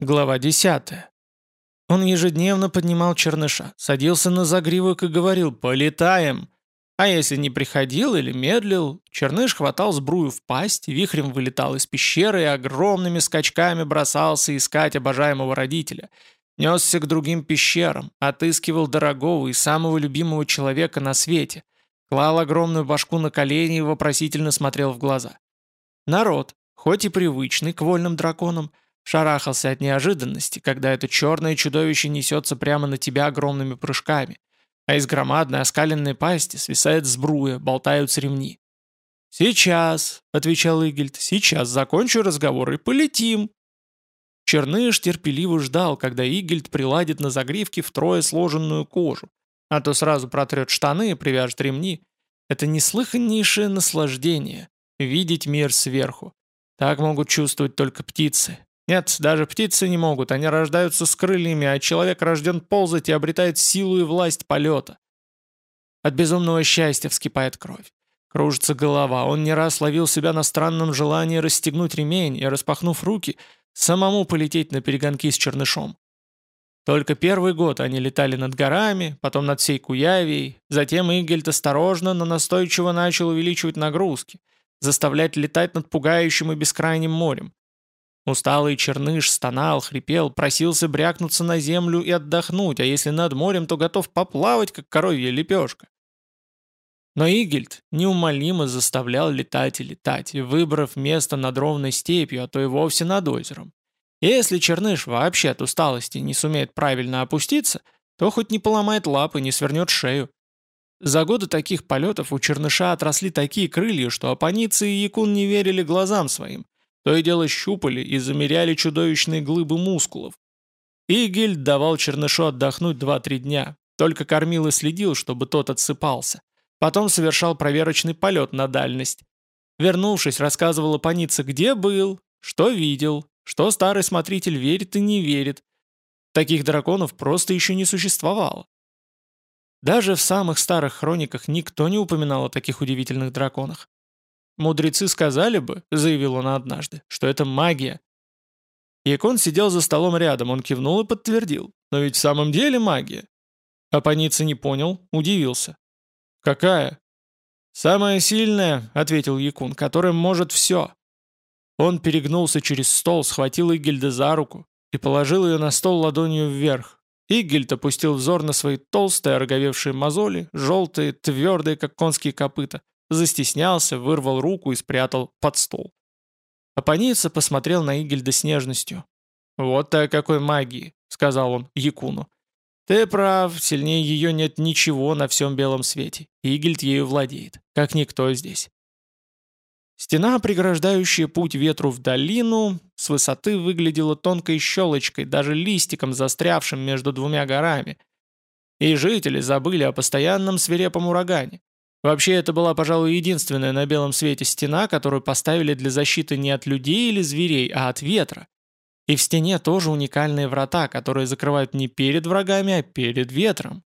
Глава 10. Он ежедневно поднимал черныша, садился на загривок и говорил «Полетаем!». А если не приходил или медлил, черныш хватал сбрую в пасть, вихрем вылетал из пещеры и огромными скачками бросался искать обожаемого родителя. Несся к другим пещерам, отыскивал дорогого и самого любимого человека на свете, клал огромную башку на колени и вопросительно смотрел в глаза. Народ, хоть и привычный к вольным драконам, Шарахался от неожиданности, когда это черное чудовище несется прямо на тебя огромными прыжками, а из громадной оскаленной пасти свисает сбруя, болтаются ремни. «Сейчас», — отвечал Игельд, — «сейчас закончу разговор и полетим». Черныш терпеливо ждал, когда Игельд приладит на загривке втрое сложенную кожу, а то сразу протрет штаны и привяжет ремни. Это неслыханнейшее наслаждение — видеть мир сверху. Так могут чувствовать только птицы, нет, даже птицы не могут, они рождаются с крыльями, а человек рожден ползать и обретает силу и власть полета. От безумного счастья вскипает кровь. Кружится голова, он не раз ловил себя на странном желании расстегнуть ремень и, распахнув руки, самому полететь на перегонки с чернышом. Только первый год они летали над горами, потом над всей Куявией, затем Игельд осторожно, но настойчиво начал увеличивать нагрузки, заставлять летать над пугающим и бескрайним морем. Усталый черныш стонал, хрипел, просился брякнуться на землю и отдохнуть, а если над морем, то готов поплавать, как коровья лепешка. Но Игельд неумолимо заставлял летать и летать, выбрав место над ровной степью, а то и вовсе над озером. Если черныш вообще от усталости не сумеет правильно опуститься, то хоть не поломает лапы, не свернет шею. За годы таких полетов у черныша отросли такие крылья, что апаницы и якун не верили глазам своим – то и дело щупали и замеряли чудовищные глыбы мускулов. Игельд давал Чернышу отдохнуть 2-3 дня, только кормил и следил, чтобы тот отсыпался. Потом совершал проверочный полет на дальность. Вернувшись, рассказывал Апанице, где был, что видел, что старый смотритель верит и не верит. Таких драконов просто еще не существовало. Даже в самых старых хрониках никто не упоминал о таких удивительных драконах. «Мудрецы сказали бы», — заявил он однажды, — «что это магия». Якон сидел за столом рядом, он кивнул и подтвердил. «Но ведь в самом деле магия». Апаница не понял, удивился. «Какая?» «Самая сильная», — ответил Якун, — «которая может все». Он перегнулся через стол, схватил Игельда за руку и положил ее на стол ладонью вверх. Игельд опустил взор на свои толстые, ороговевшие мозоли, желтые, твердые, как конские копыта. Застеснялся, вырвал руку и спрятал под стол. Апаница посмотрел на Игельда с нежностью. «Вот так какой магии», — сказал он Якуну. «Ты прав, сильнее ее нет ничего на всем белом свете. Игельд ею владеет, как никто здесь». Стена, преграждающая путь ветру в долину, с высоты выглядела тонкой щелочкой, даже листиком, застрявшим между двумя горами. И жители забыли о постоянном свирепом урагане. Вообще, это была, пожалуй, единственная на белом свете стена, которую поставили для защиты не от людей или зверей, а от ветра. И в стене тоже уникальные врата, которые закрывают не перед врагами, а перед ветром.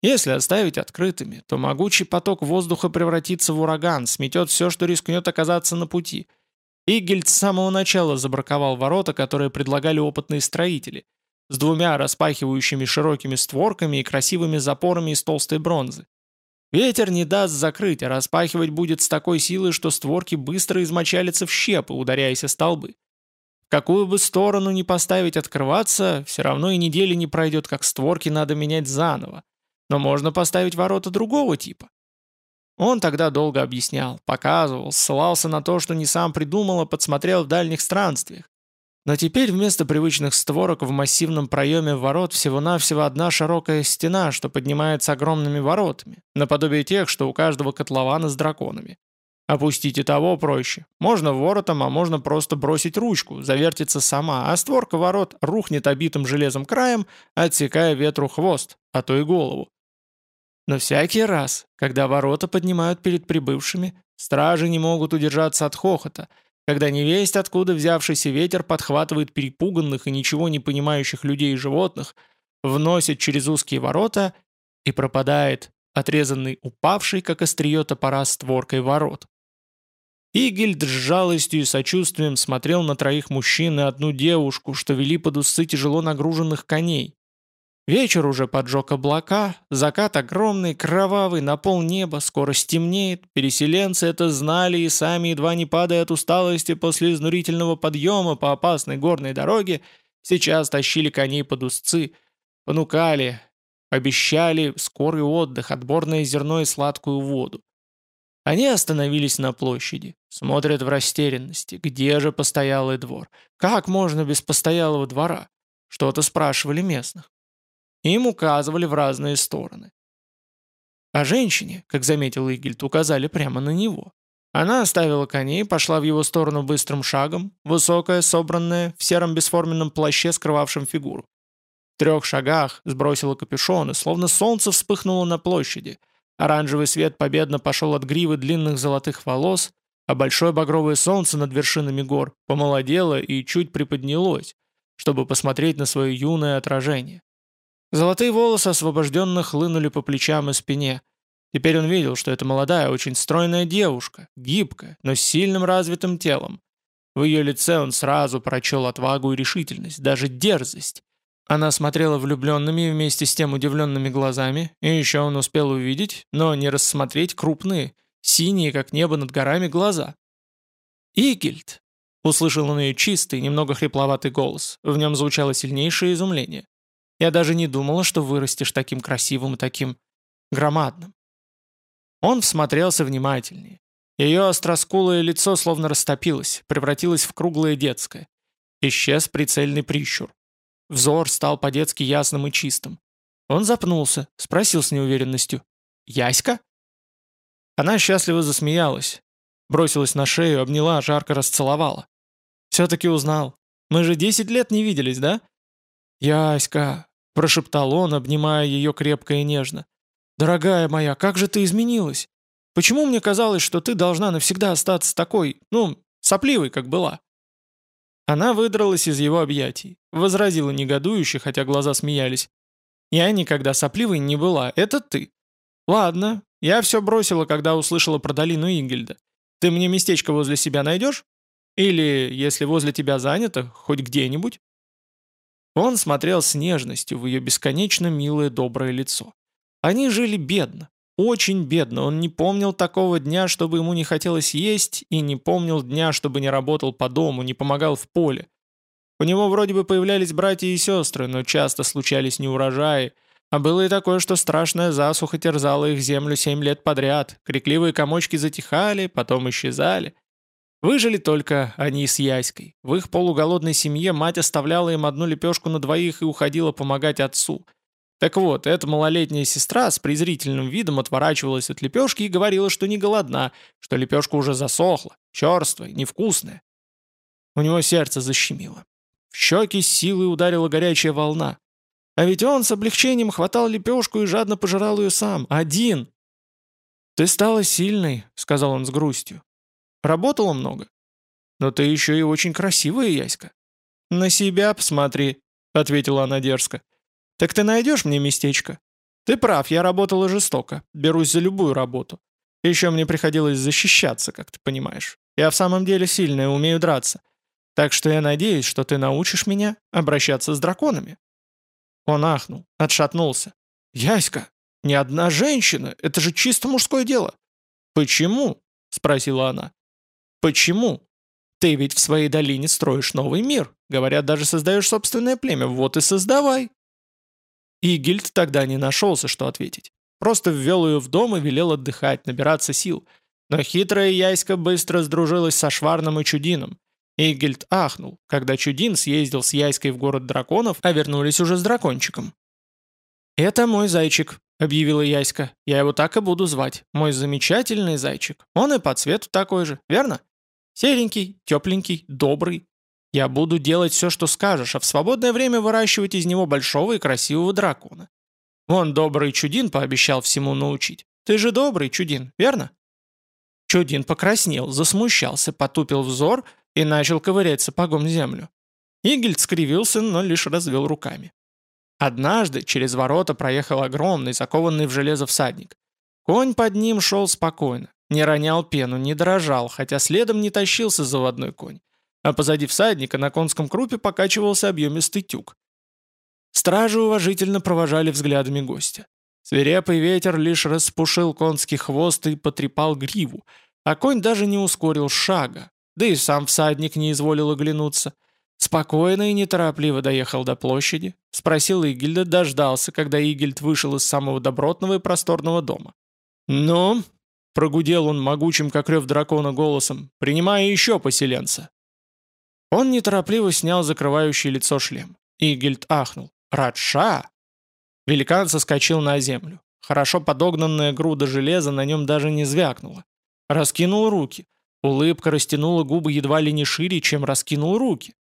Если оставить открытыми, то могучий поток воздуха превратится в ураган, сметет все, что рискнет оказаться на пути. Игельд с самого начала забраковал ворота, которые предлагали опытные строители, с двумя распахивающими широкими створками и красивыми запорами из толстой бронзы. Ветер не даст закрыть, а распахивать будет с такой силой, что створки быстро измочалятся в щепы, ударяясь о столбы. Какую бы сторону ни поставить открываться, все равно и недели не пройдет, как створки надо менять заново. Но можно поставить ворота другого типа. Он тогда долго объяснял, показывал, ссылался на то, что не сам придумал, а подсмотрел в дальних странствиях. Но теперь вместо привычных створок в массивном проеме ворот всего-навсего одна широкая стена, что поднимается огромными воротами, наподобие тех, что у каждого котлована с драконами. Опустить и того проще. Можно воротом, а можно просто бросить ручку, завертится сама, а створка ворот рухнет обитым железом краем, отсекая ветру хвост, а то и голову. Но всякий раз, когда ворота поднимают перед прибывшими, стражи не могут удержаться от хохота – когда невесть, откуда взявшийся ветер подхватывает перепуганных и ничего не понимающих людей и животных, вносит через узкие ворота и пропадает, отрезанный упавший, как острие топора, створкой ворот. Игельд с жалостью и сочувствием смотрел на троих мужчин и одну девушку, что вели под усы тяжело нагруженных коней. Вечер уже поджег облака, закат огромный, кровавый, на пол неба, скоро стемнеет, переселенцы это знали и сами, едва не падая от усталости после изнурительного подъема по опасной горной дороге, сейчас тащили коней под узцы, понукали, обещали скорый отдых, отборное зерно и сладкую воду. Они остановились на площади, смотрят в растерянности, где же постоялый двор, как можно без постоялого двора, что-то спрашивали местных. Им указывали в разные стороны. А женщине, как заметил Игельд, указали прямо на него. Она оставила коней, пошла в его сторону быстрым шагом, высокая, собранная, в сером бесформенном плаще, скрывавшем фигуру. В трех шагах сбросила капюшон, и словно солнце вспыхнуло на площади. Оранжевый свет победно пошел от гривы длинных золотых волос, а большое багровое солнце над вершинами гор помолодело и чуть приподнялось, чтобы посмотреть на свое юное отражение. Золотые волосы освобожденно хлынули по плечам и спине. Теперь он видел, что это молодая, очень стройная девушка, гибкая, но с сильным развитым телом. В ее лице он сразу прочел отвагу и решительность, даже дерзость. Она смотрела влюбленными вместе с тем удивленными глазами, и еще он успел увидеть, но не рассмотреть крупные, синие, как небо над горами, глаза. «Игельд!» — услышал он ее чистый, немного хрипловатый голос. В нем звучало сильнейшее изумление. Я даже не думала, что вырастешь таким красивым и таким громадным. Он всмотрелся внимательнее. Ее остроскулое лицо словно растопилось, превратилось в круглое детское. Исчез прицельный прищур. Взор стал по-детски ясным и чистым. Он запнулся, спросил с неуверенностью. «Яська?» Она счастливо засмеялась. Бросилась на шею, обняла, жарко расцеловала. «Все-таки узнал. Мы же десять лет не виделись, да?» «Яська!» – прошептал он, обнимая ее крепко и нежно. «Дорогая моя, как же ты изменилась? Почему мне казалось, что ты должна навсегда остаться такой, ну, сопливой, как была?» Она выдралась из его объятий, возразила негодующе, хотя глаза смеялись. «Я никогда сопливой не была, это ты». «Ладно, я все бросила, когда услышала про долину Ингельда. Ты мне местечко возле себя найдешь? Или, если возле тебя занято, хоть где-нибудь?» Он смотрел с нежностью в ее бесконечно милое доброе лицо. Они жили бедно, очень бедно. Он не помнил такого дня, чтобы ему не хотелось есть, и не помнил дня, чтобы не работал по дому, не помогал в поле. У него вроде бы появлялись братья и сестры, но часто случались неурожаи, а было и такое, что страшная засуха терзала их землю семь лет подряд, крикливые комочки затихали, потом исчезали. Выжили только они с Яськой. В их полуголодной семье мать оставляла им одну лепешку на двоих и уходила помогать отцу. Так вот, эта малолетняя сестра с презрительным видом отворачивалась от лепешки и говорила, что не голодна, что лепешка уже засохла, черствая, невкусная. У него сердце защемило. В щеки с силой ударила горячая волна. А ведь он с облегчением хватал лепешку и жадно пожирал ее сам, один. «Ты стала сильной», — сказал он с грустью. Работала много. Но ты еще и очень красивая, Яська. На себя посмотри, ответила она дерзко. Так ты найдешь мне местечко? Ты прав, я работала жестоко, берусь за любую работу. Еще мне приходилось защищаться, как ты понимаешь. Я в самом деле сильная, умею драться. Так что я надеюсь, что ты научишь меня обращаться с драконами». Он ахнул, отшатнулся. «Яська, ни одна женщина, это же чисто мужское дело». «Почему?» — спросила она. Почему? Ты ведь в своей долине строишь новый мир. Говорят, даже создаешь собственное племя. Вот и создавай. И тогда не нашелся, что ответить. Просто ввел ее в дом и велел отдыхать, набираться сил. Но хитрая Яська быстро сдружилась со Шварном и Чудином. Игельд ахнул, когда Чудин съездил с Яйской в город драконов, а вернулись уже с дракончиком. «Это мой зайчик», — объявила Яська. «Я его так и буду звать. Мой замечательный зайчик. Он и по цвету такой же, верно?» Серенький, тепленький, добрый. Я буду делать все, что скажешь, а в свободное время выращивать из него большого и красивого дракона. Вон добрый Чудин пообещал всему научить. Ты же добрый, Чудин, верно?» Чудин покраснел, засмущался, потупил взор и начал ковырять сапогом землю. Игельд скривился, но лишь развел руками. Однажды через ворота проехал огромный, закованный в железо всадник. Конь под ним шел спокойно, Не ронял пену, не дрожал, хотя следом не тащился заводной конь. А позади всадника на конском крупе покачивался объемистый тюк. Стражи уважительно провожали взглядами гостя. Свирепый ветер лишь распушил конский хвост и потрепал гриву, а конь даже не ускорил шага, да и сам всадник не изволил оглянуться. Спокойно и неторопливо доехал до площади, спросил Игельда, дождался, когда Игельд вышел из самого добротного и просторного дома. «Ну?» — прогудел он могучим, как рев дракона, голосом, принимая еще поселенца. Он неторопливо снял закрывающий лицо шлем. Игельд ахнул. «Радша!» Великан соскочил на землю. Хорошо подогнанная груда железа на нем даже не звякнула. Раскинул руки. Улыбка растянула губы едва ли не шире, чем раскинул руки.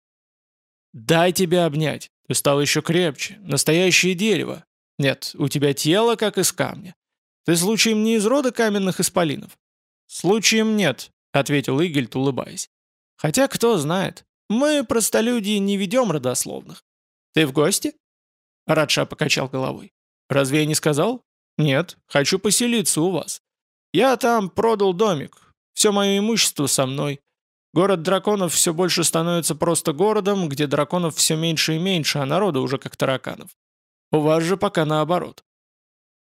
«Дай тебя обнять. Ты стал еще крепче. Настоящее дерево. Нет, у тебя тело, как из камня. Ты случаем не из рода каменных исполинов?» «Случаем нет», — ответил Игельт, улыбаясь. «Хотя кто знает. Мы, простолюдии, не ведем родословных. Ты в гости?» Радша покачал головой. «Разве я не сказал?» «Нет, хочу поселиться у вас. Я там продал домик. Все мое имущество со мной. Город драконов все больше становится просто городом, где драконов все меньше и меньше, а народа уже как тараканов. У вас же пока наоборот».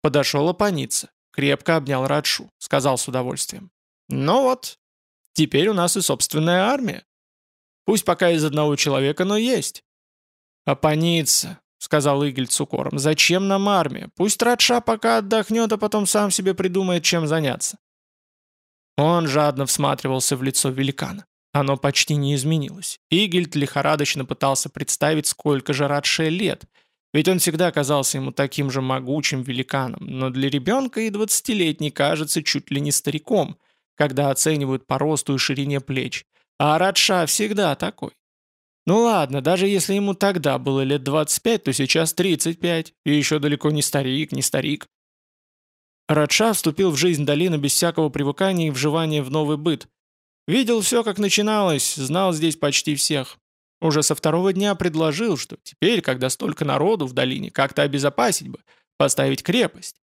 Подошел Апаница, крепко обнял Радшу, сказал с удовольствием. «Ну вот, теперь у нас и собственная армия. Пусть пока из одного человека, но есть». «Апаница», — сказал Игель с укором. «Зачем нам армия? Пусть Радша пока отдохнет, а потом сам себе придумает, чем заняться». Он жадно всматривался в лицо великана. Оно почти не изменилось. Игельд лихорадочно пытался представить, сколько же Радше лет, ведь он всегда казался ему таким же могучим великаном, но для ребенка и двадцатилетний кажется чуть ли не стариком, когда оценивают по росту и ширине плеч. А Радша всегда такой. Ну ладно, даже если ему тогда было лет 25, то сейчас 35, и еще далеко не старик, не старик. Радша вступил в жизнь долины без всякого привыкания и вживания в новый быт. Видел все, как начиналось, знал здесь почти всех. Уже со второго дня предложил, что теперь, когда столько народу в долине, как-то обезопасить бы, поставить крепость.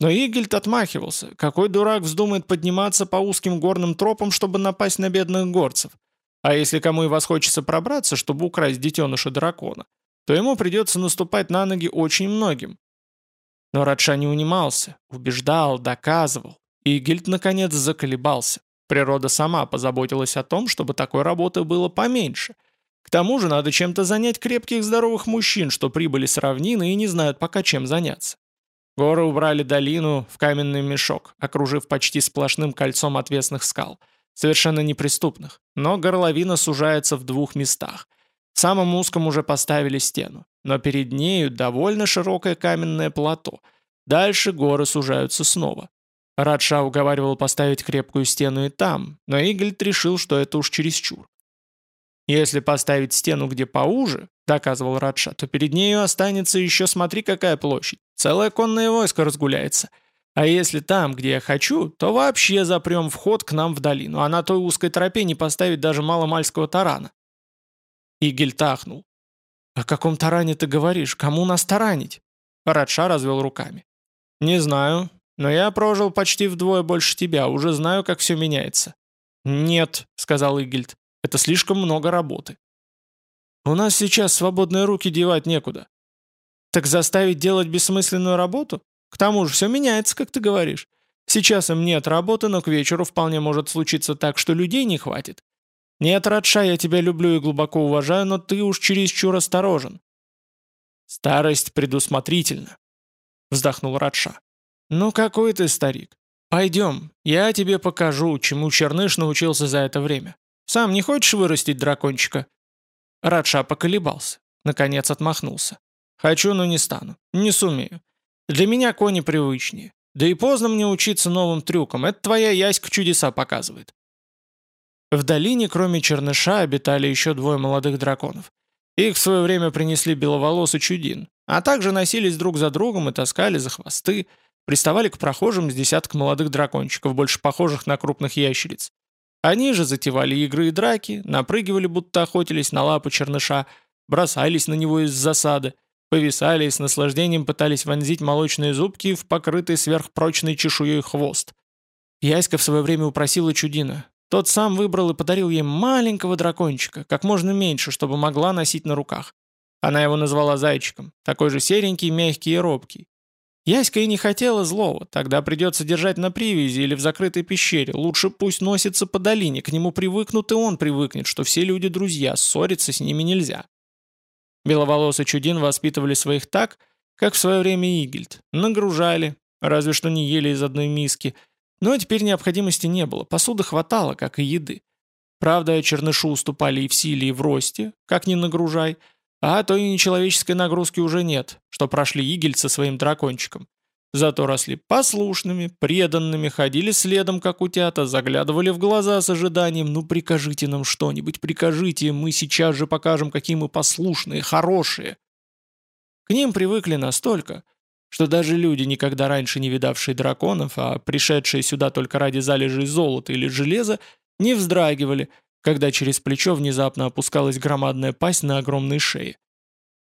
Но Игельд отмахивался. Какой дурак вздумает подниматься по узким горным тропам, чтобы напасть на бедных горцев? А если кому и восхочется пробраться, чтобы украсть детеныша дракона, то ему придется наступать на ноги очень многим. Но Радша не унимался, убеждал, доказывал, и Гильд наконец заколебался. Природа сама позаботилась о том, чтобы такой работы было поменьше. К тому же надо чем-то занять крепких здоровых мужчин, что прибыли с равнины и не знают пока чем заняться. Горы убрали долину в каменный мешок, окружив почти сплошным кольцом отвесных скал – совершенно неприступных, но горловина сужается в двух местах. В самом узком уже поставили стену, но перед нею довольно широкое каменное плато. Дальше горы сужаются снова. Радша уговаривал поставить крепкую стену и там, но Игельд решил, что это уж чересчур. «Если поставить стену где поуже», — доказывал Радша, «то перед нею останется еще смотри какая площадь. Целое конное войско разгуляется. А если там, где я хочу, то вообще запрем вход к нам в долину, а на той узкой тропе не поставить даже маломальского тарана». Игель тахнул. «О каком таране ты говоришь? Кому нас таранить?» Радша развел руками. «Не знаю, но я прожил почти вдвое больше тебя, уже знаю, как все меняется». «Нет», — сказал Игельд, — «это слишком много работы». «У нас сейчас свободные руки девать некуда». «Так заставить делать бессмысленную работу? К тому же все меняется, как ты говоришь. Сейчас им нет работы, но к вечеру вполне может случиться так, что людей не хватит. Нет, Радша, я тебя люблю и глубоко уважаю, но ты уж чересчур осторожен. Старость предусмотрительна, вздохнул Радша. Ну какой ты старик. Пойдем, я тебе покажу, чему Черныш научился за это время. Сам не хочешь вырастить дракончика? Радша поколебался, наконец отмахнулся. Хочу, но не стану. Не сумею. Для меня кони привычнее. Да и поздно мне учиться новым трюкам, это твоя яська чудеса показывает. В долине, кроме черныша, обитали еще двое молодых драконов. Их в свое время принесли беловолосый чудин, а также носились друг за другом и таскали за хвосты, приставали к прохожим с десяток молодых дракончиков, больше похожих на крупных ящериц. Они же затевали игры и драки, напрыгивали, будто охотились на лапы черныша, бросались на него из засады, повисали и с наслаждением пытались вонзить молочные зубки в покрытый сверхпрочной чешуей хвост. Яська в свое время упросила Чудина. Тот сам выбрал и подарил ей маленького дракончика, как можно меньше, чтобы могла носить на руках. Она его назвала зайчиком, такой же серенький, мягкий и робкий. Яська и не хотела злого, тогда придется держать на привязи или в закрытой пещере, лучше пусть носится по долине, к нему привыкнут и он привыкнет, что все люди друзья, ссориться с ними нельзя. Беловолосый Чудин воспитывали своих так, как в свое время Игельд, нагружали, разве что не ели из одной миски, но теперь необходимости не было, посуды хватало, как и еды. Правда, чернышу уступали и в силе, и в росте, как ни нагружай, а то и нечеловеческой нагрузки уже нет, что прошли Игельд со своим дракончиком. Зато росли послушными, преданными, ходили следом, как утята, заглядывали в глаза с ожиданием «Ну прикажите нам что-нибудь, прикажите, мы сейчас же покажем, какие мы послушные, хорошие». К ним привыкли настолько, что даже люди, никогда раньше не видавшие драконов, а пришедшие сюда только ради залежей золота или железа, не вздрагивали, когда через плечо внезапно опускалась громадная пасть на огромной шее.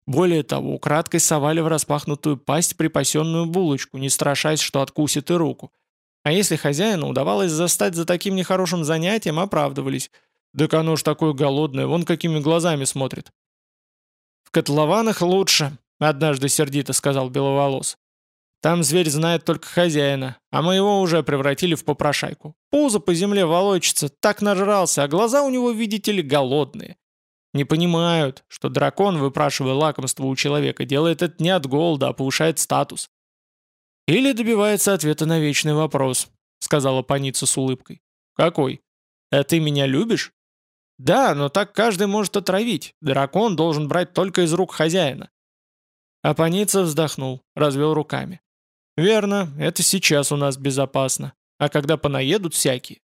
Более того, украдкой совали в распахнутую пасть припасенную булочку, не страшась, что откусит и руку. А если хозяину удавалось застать за таким нехорошим занятием, оправдывались. «Так оно ж такое голодное, вон какими глазами смотрит». «В котлованах лучше», — однажды сердито сказал Беловолос. Там зверь знает только хозяина, а мы его уже превратили в попрошайку. Пузо по земле волочится, так нажрался, а глаза у него, видите ли, голодные. Не понимают, что дракон, выпрашивая лакомство у человека, делает это не от голода, а повышает статус. Или добивается ответа на вечный вопрос, сказала паница с улыбкой. Какой? А ты меня любишь? Да, но так каждый может отравить. Дракон должен брать только из рук хозяина. А паница вздохнул, развел руками. «Верно, это сейчас у нас безопасно. А когда понаедут всякие?»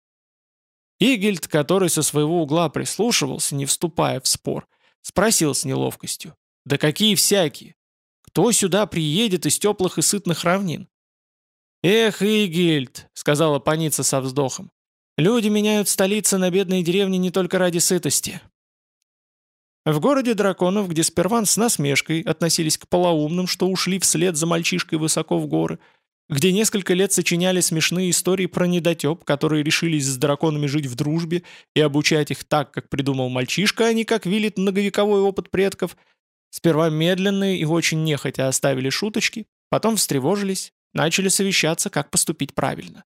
Игельд, который со своего угла прислушивался, не вступая в спор, спросил с неловкостью. «Да какие всякие? Кто сюда приедет из теплых и сытных равнин?» «Эх, Игельд», — сказала паница со вздохом, — «люди меняют столицы на бедные деревни не только ради сытости. В городе драконов, где сперва с насмешкой относились к полоумным, что ушли вслед за мальчишкой высоко в горы, где несколько лет сочиняли смешные истории про недотеп, которые решились с драконами жить в дружбе и обучать их так, как придумал мальчишка, а не как велит многовековой опыт предков, сперва медленные и очень нехотя оставили шуточки, потом встревожились, начали совещаться, как поступить правильно.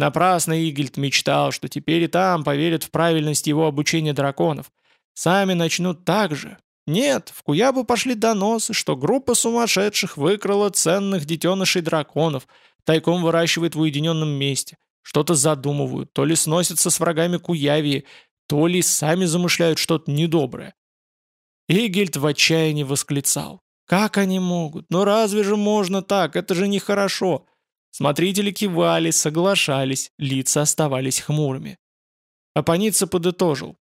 Напрасно Игельд мечтал, что теперь и там поверят в правильность его обучения драконов – Сами начнут так же. Нет, в Куябу пошли доносы, что группа сумасшедших выкрала ценных детенышей драконов, тайком выращивает в уединенном месте. Что-то задумывают, то ли сносятся с врагами Куявии, то ли сами замышляют что-то недоброе. Игельд в отчаянии восклицал. «Как они могут? Ну разве же можно так? Это же нехорошо!» Смотрители кивали, соглашались, лица оставались хмурыми. Апаница подытожил.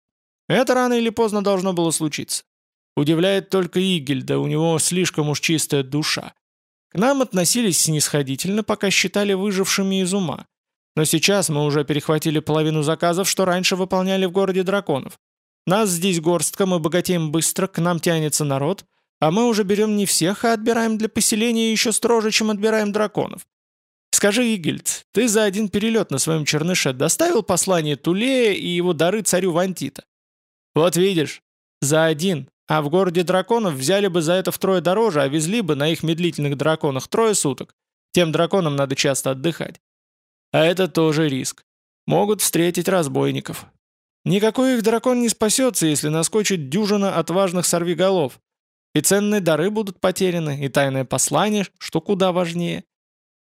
Это рано или поздно должно было случиться. Удивляет только Игельда, у него слишком уж чистая душа. К нам относились снисходительно, пока считали выжившими из ума. Но сейчас мы уже перехватили половину заказов, что раньше выполняли в городе драконов. Нас здесь горстка, мы богатеем быстро, к нам тянется народ, а мы уже берем не всех, а отбираем для поселения еще строже, чем отбираем драконов. Скажи, Игельд, ты за один перелет на своем черныше доставил послание Тулея и его дары царю Вантита? «Вот видишь, за один, а в городе драконов взяли бы за это втрое дороже, а везли бы на их медлительных драконах трое суток. Тем драконам надо часто отдыхать. А это тоже риск. Могут встретить разбойников. Никакой их дракон не спасется, если наскочит дюжина отважных сорвиголов. И ценные дары будут потеряны, и тайное послание, что куда важнее.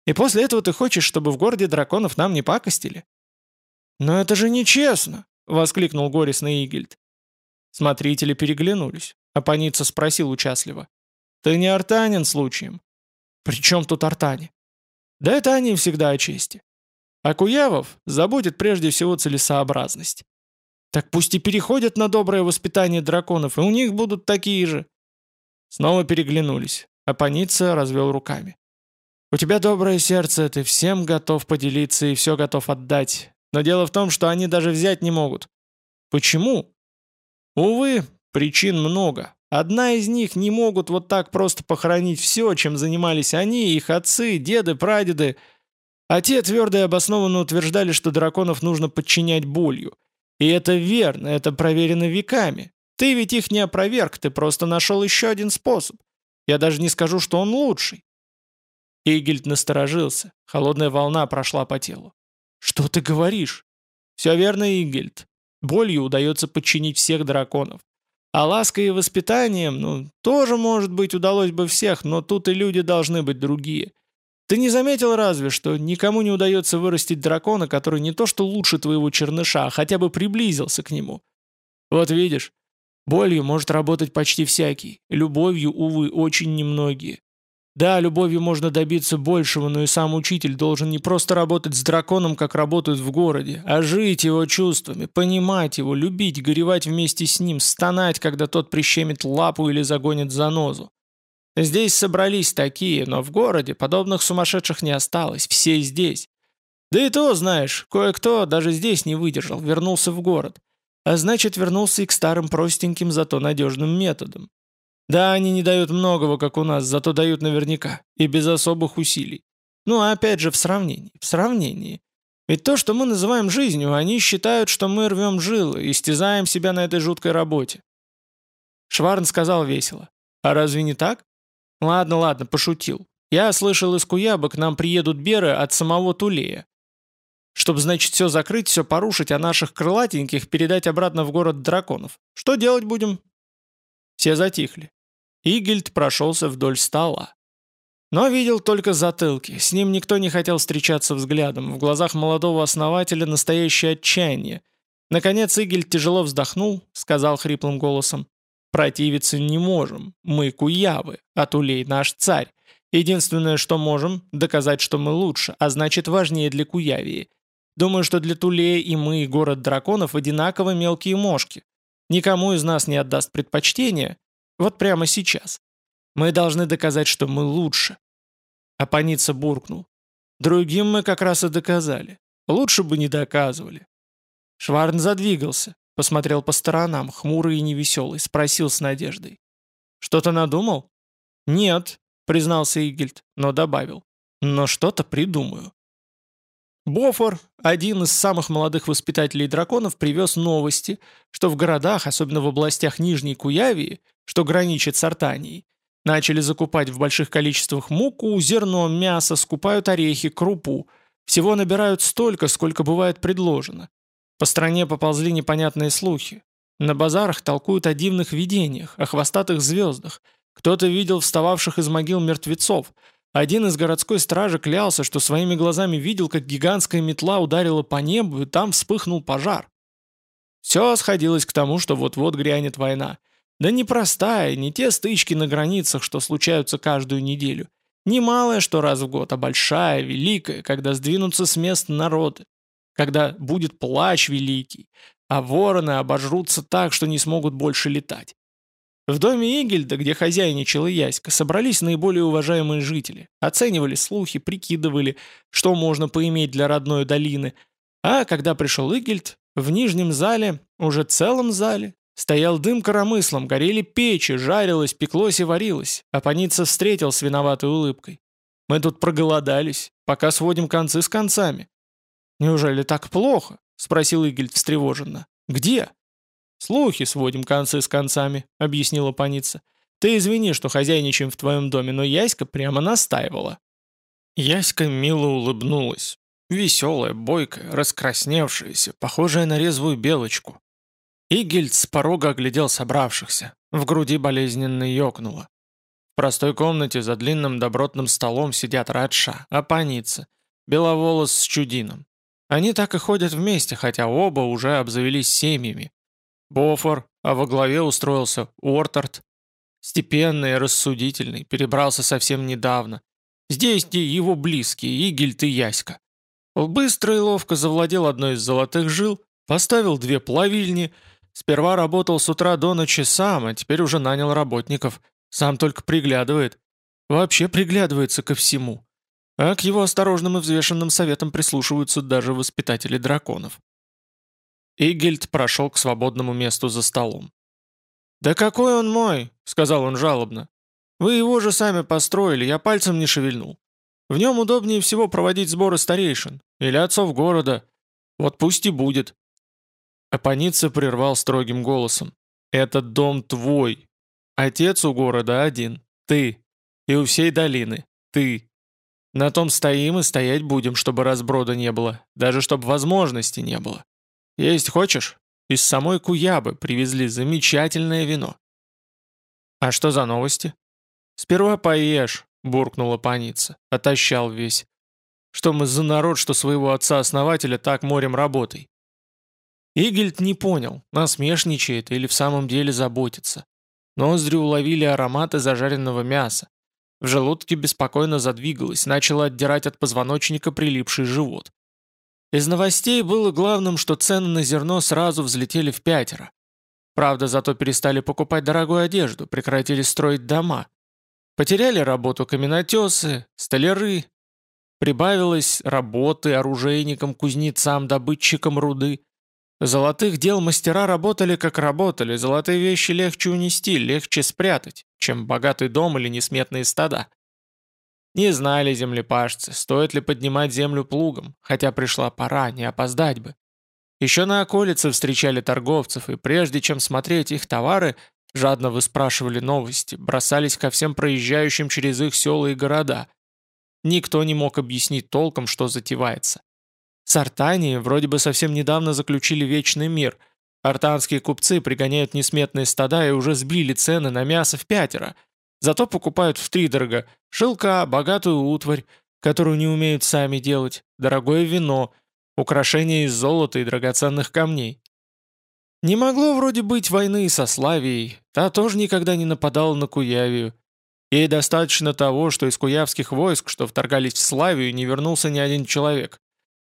И после этого ты хочешь, чтобы в городе драконов нам не пакостили? «Но это же нечестно!» — воскликнул горестный Игельд. Смотрители переглянулись. Апаница спросил участливо. «Ты не артанин случаем?» «При чем тут артане?» «Да это они всегда о чести. А Куявов заботит прежде всего целесообразность. Так пусть и переходят на доброе воспитание драконов, и у них будут такие же». Снова переглянулись. Апаница развел руками. «У тебя доброе сердце, ты всем готов поделиться и все готов отдать. Но дело в том, что они даже взять не могут. Почему? Увы, причин много. Одна из них не могут вот так просто похоронить все, чем занимались они, их отцы, деды, прадеды. А те твердо и обоснованно утверждали, что драконов нужно подчинять болью. И это верно, это проверено веками. Ты ведь их не опроверг, ты просто нашел еще один способ. Я даже не скажу, что он лучший. Игельд насторожился. Холодная волна прошла по телу. «Что ты говоришь?» «Все верно, Игельд. Болью удается подчинить всех драконов. А лаской и воспитанием, ну, тоже, может быть, удалось бы всех, но тут и люди должны быть другие. Ты не заметил разве, что никому не удается вырастить дракона, который не то что лучше твоего черныша, а хотя бы приблизился к нему? Вот видишь, болью может работать почти всякий, любовью, увы, очень немногие. Да, любовью можно добиться большего, но и сам учитель должен не просто работать с драконом, как работают в городе, а жить его чувствами, понимать его, любить, горевать вместе с ним, стонать, когда тот прищемит лапу или загонит занозу. Здесь собрались такие, но в городе подобных сумасшедших не осталось, все здесь. Да и то, знаешь, кое-кто даже здесь не выдержал, вернулся в город. А значит, вернулся и к старым простеньким, зато надежным методам. Да, они не дают многого, как у нас, зато дают наверняка, и без особых усилий. Ну, а опять же, в сравнении, в сравнении. Ведь то, что мы называем жизнью, они считают, что мы рвем жилы, истязаем себя на этой жуткой работе. Шварн сказал весело. А разве не так? Ладно, ладно, пошутил. Я слышал из Куябы, к нам приедут беры от самого Тулея. Чтобы, значит, все закрыть, все порушить, а наших крылатеньких передать обратно в город драконов. Что делать будем? Все затихли. Игельд прошелся вдоль стола. Но видел только затылки, с ним никто не хотел встречаться взглядом, в глазах молодого основателя настоящее отчаяние. Наконец Игельд тяжело вздохнул, сказал хриплым голосом, «Противиться не можем, мы куявы, а Тулей наш царь. Единственное, что можем, доказать, что мы лучше, а значит важнее для Куявии. Думаю, что для Тулея и мы, и город драконов, одинаково мелкие мошки. Никому из нас не отдаст предпочтение, вот прямо сейчас. Мы должны доказать, что мы лучше. А Паница буркнул. Другим мы как раз и доказали. Лучше бы не доказывали. Шварн задвигался, посмотрел по сторонам, хмурый и невеселый, спросил с надеждой. «Что-то надумал?» «Нет», — признался Игельд, но добавил. «Но что-то придумаю». Бофор, один из самых молодых воспитателей драконов, привез новости, что в городах, особенно в областях Нижней Куявии, что граничит с Артанией, начали закупать в больших количествах муку, зерно, мясо, скупают орехи, крупу. Всего набирают столько, сколько бывает предложено. По стране поползли непонятные слухи. На базарах толкуют о дивных видениях, о хвостатых звездах. Кто-то видел встававших из могил мертвецов, один из городской стражи клялся, что своими глазами видел, как гигантская метла ударила по небу, и там вспыхнул пожар. Все сходилось к тому, что вот-вот грянет война. Да не простая, не те стычки на границах, что случаются каждую неделю. Не малая, что раз в год, а большая, великая, когда сдвинутся с мест народы. Когда будет плач великий, а вороны обожрутся так, что не смогут больше летать. В доме Игельда, где хозяйничала Яська, собрались наиболее уважаемые жители, оценивали слухи, прикидывали, что можно поиметь для родной долины. А когда пришел Игельд, в нижнем зале, уже целом зале, стоял дым коромыслом, горели печи, жарилось, пеклось и варилось, а Паница встретил с виноватой улыбкой. «Мы тут проголодались, пока сводим концы с концами». «Неужели так плохо?» — спросил Игельд встревоженно. «Где?» «Слухи сводим концы с концами», — объяснила паница. «Ты извини, что хозяйничаем в твоем доме, но Яська прямо настаивала». Яська мило улыбнулась. Веселая, бойкая, раскрасневшаяся, похожая на резвую белочку. Игельд с порога оглядел собравшихся. В груди болезненно ёкнуло. В простой комнате за длинным добротным столом сидят Радша, Апаница, Беловолос с Чудином. Они так и ходят вместе, хотя оба уже обзавелись семьями. Бофор, а во главе устроился Уортард. Степенный, рассудительный, перебрался совсем недавно. Здесь где его близкие, Игельт и Яська. Быстро и ловко завладел одной из золотых жил, поставил две плавильни, сперва работал с утра до ночи сам, а теперь уже нанял работников, сам только приглядывает. Вообще приглядывается ко всему. А к его осторожным и взвешенным советам прислушиваются даже воспитатели драконов. Игельд прошел к свободному месту за столом. «Да какой он мой!» — сказал он жалобно. «Вы его же сами построили, я пальцем не шевельнул. В нем удобнее всего проводить сборы старейшин или отцов города. Вот пусть и будет». Апаница прервал строгим голосом. «Этот дом твой. Отец у города один. Ты. И у всей долины. Ты. На том стоим и стоять будем, чтобы разброда не было. Даже чтобы возможности не было. Есть хочешь? Из самой Куябы привезли замечательное вино. А что за новости? Сперва поешь, буркнула паница. Отощал весь. Что мы за народ, что своего отца-основателя так морем работой? Игельд не понял, насмешничает или в самом деле заботится. Ноздри уловили ароматы зажаренного мяса. В желудке беспокойно задвигалось, начало отдирать от позвоночника прилипший живот. Из новостей было главным, что цены на зерно сразу взлетели в пятеро. Правда, зато перестали покупать дорогую одежду, прекратили строить дома. Потеряли работу каменотесы, столяры. Прибавилось работы оружейникам, кузнецам, добытчикам руды. Золотых дел мастера работали как работали, золотые вещи легче унести, легче спрятать, чем богатый дом или несметные стада. Не знали землепашцы, стоит ли поднимать землю плугом, хотя пришла пора, не опоздать бы. Еще на околице встречали торговцев, и прежде чем смотреть их товары, жадно выспрашивали новости, бросались ко всем проезжающим через их села и города. Никто не мог объяснить толком, что затевается. С Артанией вроде бы совсем недавно заключили вечный мир. Артанские купцы пригоняют несметные стада и уже сбили цены на мясо в пятеро – Зато покупают втридорого шелка, богатую утварь, которую не умеют сами делать, дорогое вино, украшения из золота и драгоценных камней. Не могло вроде быть войны со Славией, та тоже никогда не нападала на Куявию. Ей достаточно того, что из куявских войск, что вторгались в Славию, не вернулся ни один человек.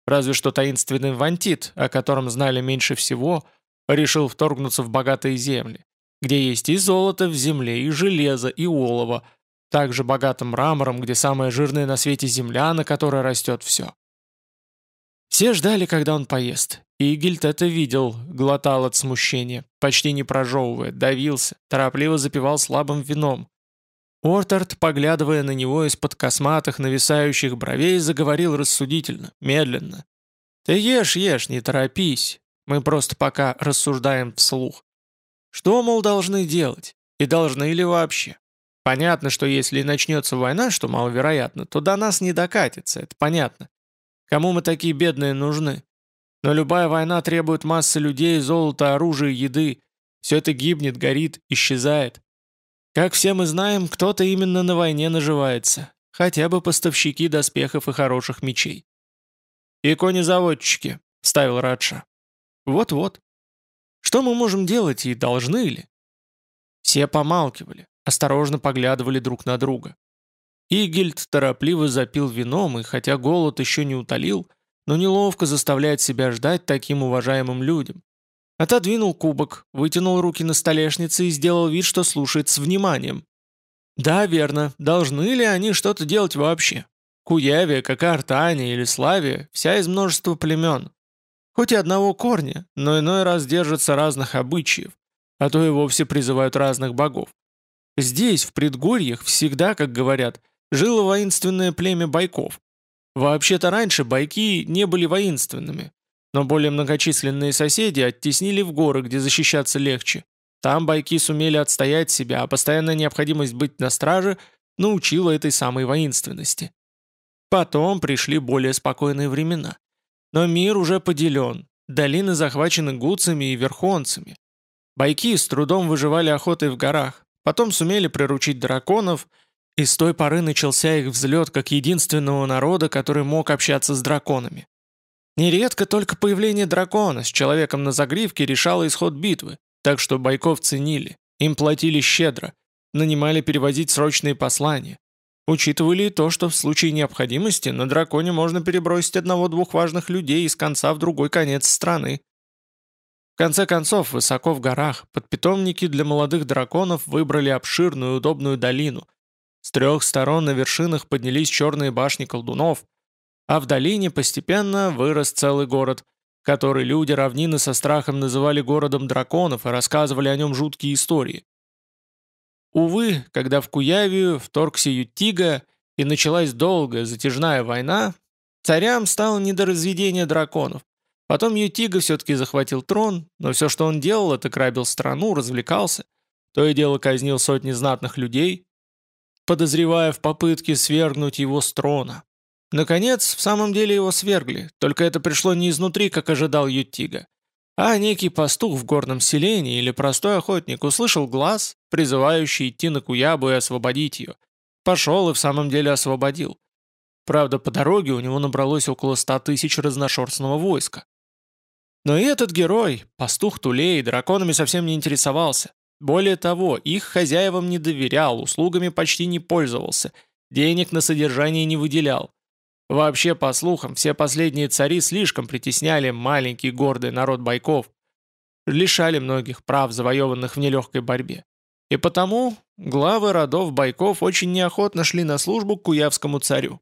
Разве что таинственный Вантит, о котором знали меньше всего, решил вторгнуться в богатые земли где есть и золото в земле, и железо, и олово, также богатым мрамором, где самая жирная на свете земля, на которой растет все. Все ждали, когда он поест. И Игельд это видел, глотал от смущения, почти не прожевывая, давился, торопливо запивал слабым вином. Ортард, поглядывая на него из-под косматых, нависающих бровей, заговорил рассудительно, медленно. «Ты ешь, ешь, не торопись. Мы просто пока рассуждаем вслух. Что, мол, должны делать? И должны ли вообще? Понятно, что если начнется война, что маловероятно, то до нас не докатится, это понятно. Кому мы такие бедные нужны? Но любая война требует массы людей, золота, оружия, еды. Все это гибнет, горит, исчезает. Как все мы знаем, кто-то именно на войне наживается. Хотя бы поставщики доспехов и хороших мечей. «И конезаводчики», — ставил Радша. «Вот-вот. Что мы можем делать и должны ли? Все помалкивали, осторожно поглядывали друг на друга. Игельд торопливо запил вином и, хотя голод еще не утолил, но неловко заставляет себя ждать таким уважаемым людям. Отодвинул кубок, вытянул руки на столешнице и сделал вид, что слушает с вниманием. Да, верно, должны ли они что-то делать вообще? Куявия, как Артания или Славия, вся из множества племен. Хоть и одного корня, но иной раз держатся разных обычаев, а то и вовсе призывают разных богов. Здесь, в предгорьях, всегда, как говорят, жило воинственное племя байков. Вообще-то раньше байки не были воинственными, но более многочисленные соседи оттеснили в горы, где защищаться легче. Там байки сумели отстоять себя, а постоянная необходимость быть на страже научила этой самой воинственности. Потом пришли более спокойные времена. Но мир уже поделен, долины захвачены гуцами и верхонцами. Байки с трудом выживали охотой в горах, потом сумели приручить драконов, и с той поры начался их взлет как единственного народа, который мог общаться с драконами. Нередко только появление дракона с человеком на загривке решало исход битвы, так что бойков ценили, им платили щедро, нанимали перевозить срочные послания. Учитывали и то, что в случае необходимости на драконе можно перебросить одного-двух важных людей из конца в другой конец страны. В конце концов, высоко в горах, подпитомники для молодых драконов выбрали обширную удобную долину. С трех сторон на вершинах поднялись черные башни колдунов, а в долине постепенно вырос целый город, который люди равнины со страхом называли городом драконов и рассказывали о нем жуткие истории. Увы, когда в Куявию вторгся Ютига, и началась долгая затяжная война, царям стало не до разведения драконов. Потом Ютига все-таки захватил трон, но все, что он делал, это грабил страну, развлекался. То и дело казнил сотни знатных людей, подозревая в попытке свергнуть его с трона. Наконец, в самом деле его свергли, только это пришло не изнутри, как ожидал Ютига. А некий пастух в горном селении или простой охотник услышал глаз, призывающий идти на Куябу и освободить ее. Пошел и в самом деле освободил. Правда, по дороге у него набралось около ста тысяч разношерстного войска. Но и этот герой, пастух Тулей, драконами совсем не интересовался. Более того, их хозяевам не доверял, услугами почти не пользовался, денег на содержание не выделял. Вообще, по слухам, все последние цари слишком притесняли маленький гордый народ бойков, лишали многих прав, завоеванных в нелегкой борьбе. И потому главы родов бойков очень неохотно шли на службу к куявскому царю.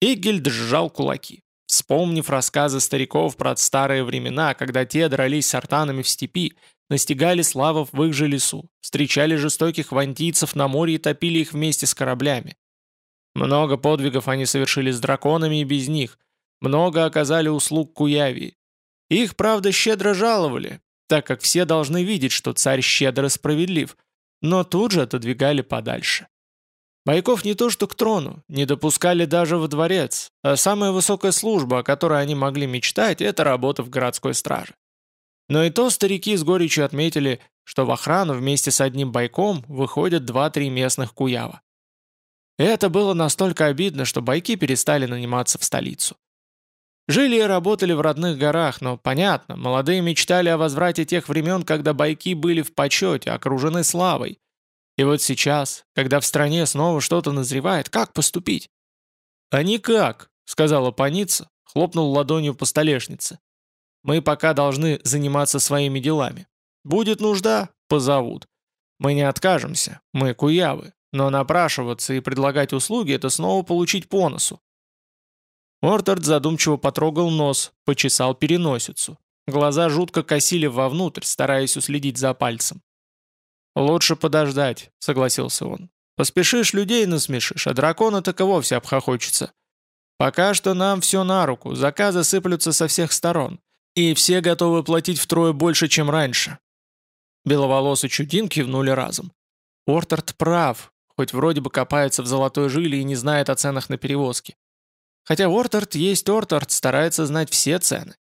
Игельд сжал кулаки, вспомнив рассказы стариков про старые времена, когда те дрались с артанами в степи, настигали славов в их же лесу, встречали жестоких вантийцев на море и топили их вместе с кораблями. Много подвигов они совершили с драконами и без них, много оказали услуг Куявии. Их, правда, щедро жаловали, так как все должны видеть, что царь щедро справедлив, но тут же отодвигали подальше. Бойков не то что к трону, не допускали даже во дворец, а самая высокая служба, о которой они могли мечтать, это работа в городской страже. Но и то старики с горечью отметили, что в охрану вместе с одним бойком выходят два-три местных куява. Это было настолько обидно, что бойки перестали наниматься в столицу. Жили и работали в родных горах, но, понятно, молодые мечтали о возврате тех времен, когда бойки были в почете, окружены славой. И вот сейчас, когда в стране снова что-то назревает, как поступить? «А никак», — сказала паница, хлопнул ладонью по столешнице. «Мы пока должны заниматься своими делами. Будет нужда — позовут. Мы не откажемся, мы куявы, но напрашиваться и предлагать услуги – это снова получить по носу. Ортард задумчиво потрогал нос, почесал переносицу. Глаза жутко косили вовнутрь, стараясь уследить за пальцем. «Лучше подождать», — согласился он. «Поспешишь, людей насмешишь, а дракона так и вовсе обхохочется. Пока что нам все на руку, заказы сыплются со всех сторон, и все готовы платить втрое больше, чем раньше». Беловолосый чудин кивнули разом. Ортард прав, хоть вроде бы копается в золотой жиле и не знает о ценах на перевозки. Хотя Ортард есть Ортард, старается знать все цены.